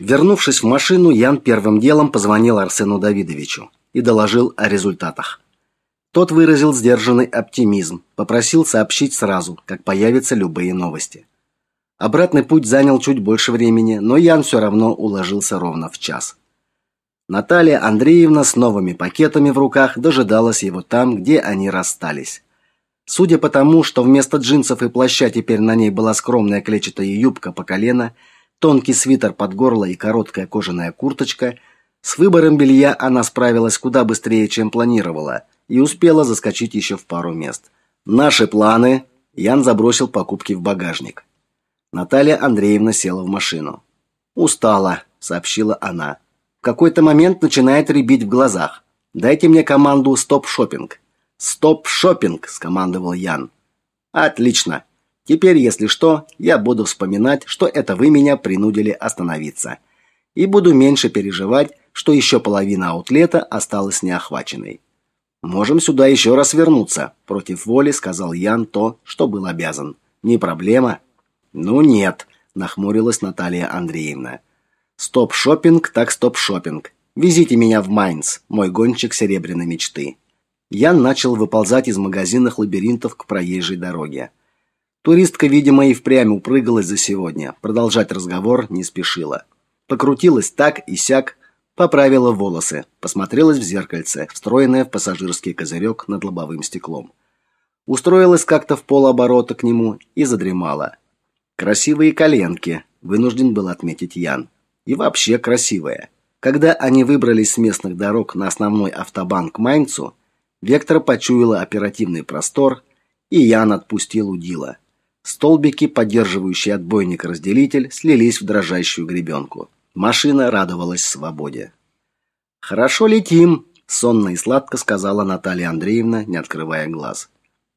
Вернувшись в машину, Ян первым делом позвонил Арсену Давидовичу и доложил о результатах. Тот выразил сдержанный оптимизм, попросил сообщить сразу, как появятся любые новости. Обратный путь занял чуть больше времени, но Ян все равно уложился ровно в час. Наталья Андреевна с новыми пакетами в руках дожидалась его там, где они расстались. Судя по тому, что вместо джинсов и плаща теперь на ней была скромная клетчатая юбка по колено, тонкий свитер под горло и короткая кожаная курточка, с выбором белья она справилась куда быстрее, чем планировала, и успела заскочить еще в пару мест. Наши планы. Ян забросил покупки в багажник. Наталья Андреевна села в машину. Устала, сообщила она. В какой-то момент начинает рябить в глазах. Дайте мне команду стоп-шопинг. Стоп-шопинг, скомандовал Ян. Отлично. Теперь, если что, я буду вспоминать, что это вы меня принудили остановиться. И буду меньше переживать, что еще половина аутлета осталась неохваченной. Можем сюда еще раз вернуться, против воли сказал Ян то, что был обязан. Не проблема. Ну нет, нахмурилась Наталья Андреевна. Стоп-шопинг, так стоп-шопинг. Везите меня в Майнц, мой гонщик серебряной мечты. Ян начал выползать из магазинных лабиринтов к проезжей дороге. Туристка, видимо, и впрямь упрыгалась за сегодня. Продолжать разговор не спешила. Покрутилась так и сяк, поправила волосы, посмотрелась в зеркальце, встроенное в пассажирский козырек над лобовым стеклом. Устроилась как-то в полоборота к нему и задремала. Красивые коленки, вынужден был отметить Ян. И вообще красивая. Когда они выбрались с местных дорог на основной автобан к Майнцу, Вектор почуяла оперативный простор, и Ян отпустил удила. Столбики, поддерживающие отбойник-разделитель, слились в дрожащую гребенку. Машина радовалась свободе. Хорошо летим, сонно и сладко сказала Наталья Андреевна, не открывая глаз.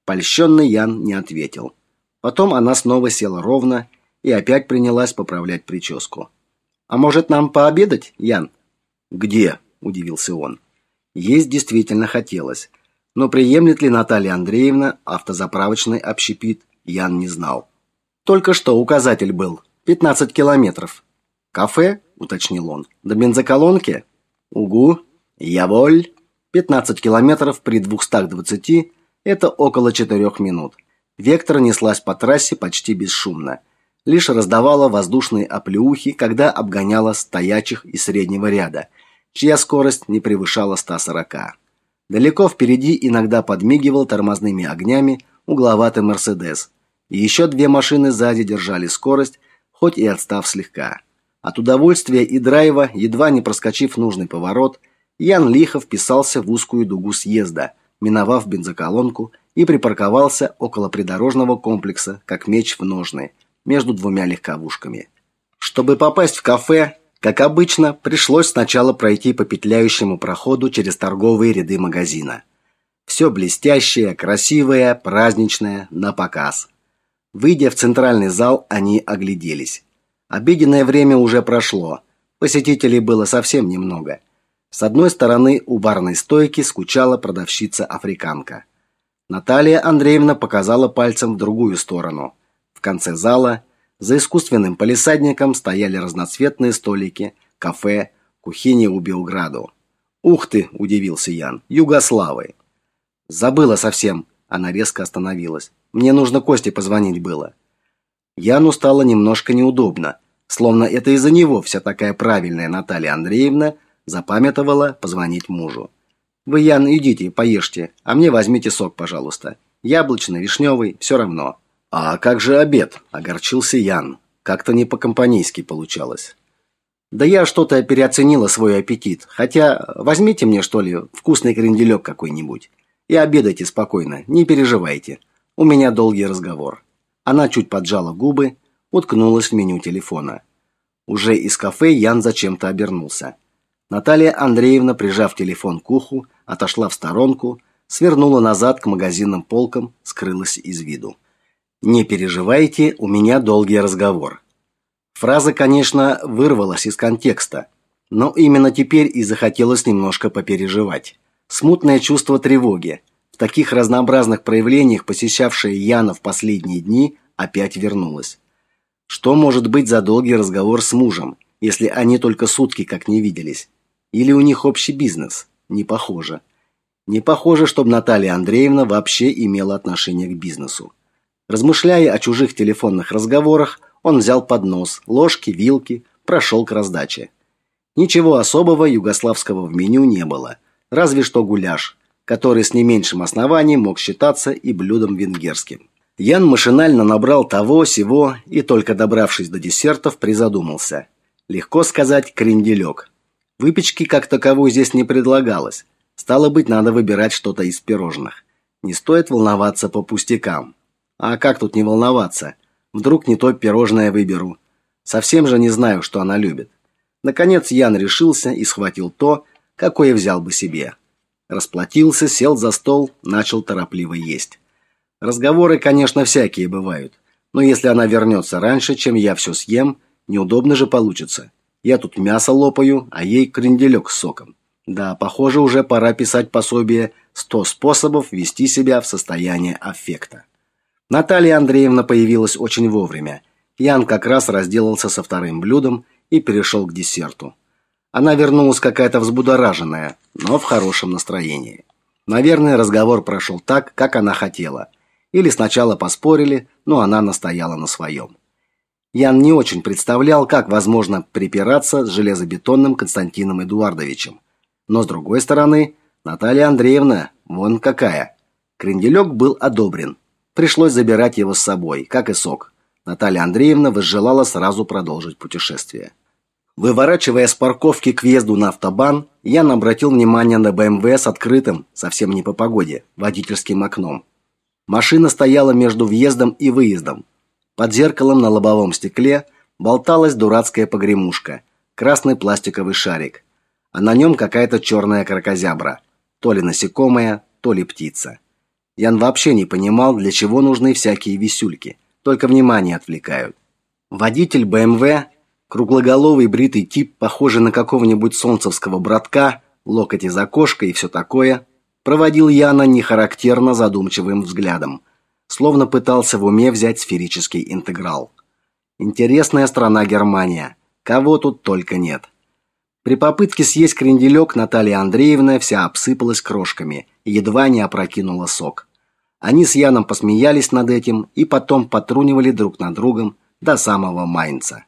Польщенный Ян не ответил. Потом она снова села ровно и опять принялась поправлять прическу. А может, нам пообедать, Ян? Где? удивился он. Есть действительно хотелось, но приемлет ли Наталья Андреевна автозаправочный общепит, Ян не знал. Только что указатель был 15 километров. Кафе, уточнил он. До бензоколонки? Угу. Я воль. 15 километров при 220 это около 4 минут. Вектор неслась по трассе почти бесшумно лишь раздавала воздушные оплеухи, когда обгоняла стоячих из среднего ряда, чья скорость не превышала 140. Далеко впереди иногда подмигивал тормозными огнями угловатый Мерседес. И еще две машины сзади держали скорость, хоть и отстав слегка. От удовольствия и драйва, едва не проскочив нужный поворот, Ян лихо вписался в узкую дугу съезда, миновав бензоколонку и припарковался около придорожного комплекса, как меч в ножны – между двумя легковушками. Чтобы попасть в кафе, как обычно, пришлось сначала пройти по петляющему проходу через торговые ряды магазина. Все блестящее, красивое, праздничное, на показ. Выйдя в центральный зал, они огляделись. Обеденное время уже прошло. Посетителей было совсем немного. С одной стороны у барной стойки скучала продавщица-африканка. Наталья Андреевна показала пальцем в другую сторону – конце зала за искусственным палисадником стояли разноцветные столики, кафе, кухня у Белграду. Ух ты, удивился Ян. Югославы. Забыла совсем. Она резко остановилась. Мне нужно Косте позвонить было. Яну стало немножко неудобно, словно это из-за него вся такая правильная Наталья Андреевна запамятовала позвонить мужу. Вы, Ян, идите, поешьте, а мне возьмите сок, пожалуйста. Яблочный, вишневый, все равно. А как же обед? огорчился Ян. Как-то не по-компанейски получалось. Да я что-то переоценила свой аппетит. Хотя возьмите мне что ли вкусный кренделек какой-нибудь и обедайте спокойно, не переживайте. У меня долгий разговор. Она чуть поджала губы, уткнулась в меню телефона. Уже из кафе Ян зачем-то обернулся. Наталья Андреевна, прижав телефон к уху, отошла в сторонку, свернула назад к магазинным полкам, скрылась из виду. Не переживайте, у меня долгий разговор. Фраза, конечно, вырвалась из контекста, но именно теперь и захотелось немножко попереживать. Смутное чувство тревоги, в таких разнообразных проявлениях, посещавшее Яна в последние дни, опять вернулось. Что может быть за долгий разговор с мужем, если они только сутки как не виделись? Или у них общий бизнес? Не похоже. Не похоже, чтобы Наталья Андреевна вообще имела отношение к бизнесу. Размышляя о чужих телефонных разговорах, он взял поднос, ложки, вилки, прошел к раздаче. Ничего особого югославского в меню не было, разве что гуляш, который с не меньшим основанием мог считаться и блюдом венгерским. Ян машинально набрал того, сего и только добравшись до десертов, призадумался. Легко сказать кренделек. Выпечки как таковой здесь не предлагалось. Стало быть, надо выбирать что-то из пирожных. Не стоит волноваться по пустякам. А как тут не волноваться? Вдруг не то пирожное выберу. Совсем же не знаю, что она любит. Наконец Ян решился и схватил то, какое взял бы себе. Расплатился, сел за стол, начал торопливо есть. Разговоры, конечно, всякие бывают. Но если она вернется раньше, чем я все съем, неудобно же получится. Я тут мясо лопаю, а ей кренделек с соком. Да, похоже, уже пора писать пособие «100 способов вести себя в состоянии аффекта». Наталья Андреевна появилась очень вовремя. Ян как раз разделался со вторым блюдом и перешел к десерту. Она вернулась какая-то взбудораженная, но в хорошем настроении. Наверное, разговор прошел так, как она хотела. Или сначала поспорили, но она настояла на своем. Ян не очень представлял, как возможно припираться с железобетонным Константином Эдуардовичем. Но с другой стороны, Наталья Андреевна, вон какая. Кренделек был одобрен. Пришлось забирать его с собой, как и сок. Наталья Андреевна возжелала сразу продолжить путешествие. Выворачивая с парковки к въезду на автобан, я обратил внимание на БМВ с открытым, совсем не по погоде, водительским окном. Машина стояла между въездом и выездом. Под зеркалом на лобовом стекле болталась дурацкая погремушка, красный пластиковый шарик а на нем какая-то черная крокозябра, то ли насекомое, то ли птица. Ян вообще не понимал, для чего нужны всякие висюльки, только внимание отвлекают. Водитель БМВ, круглоголовый бритый тип, похожий на какого-нибудь солнцевского братка, локоть из окошка и все такое, проводил Яна нехарактерно задумчивым взглядом, словно пытался в уме взять сферический интеграл. Интересная страна Германия. Кого тут только нет. При попытке съесть кренделек Наталья Андреевна вся обсыпалась крошками и едва не опрокинула сок. Они с Яном посмеялись над этим и потом потрунивали друг над другом до самого Майнца.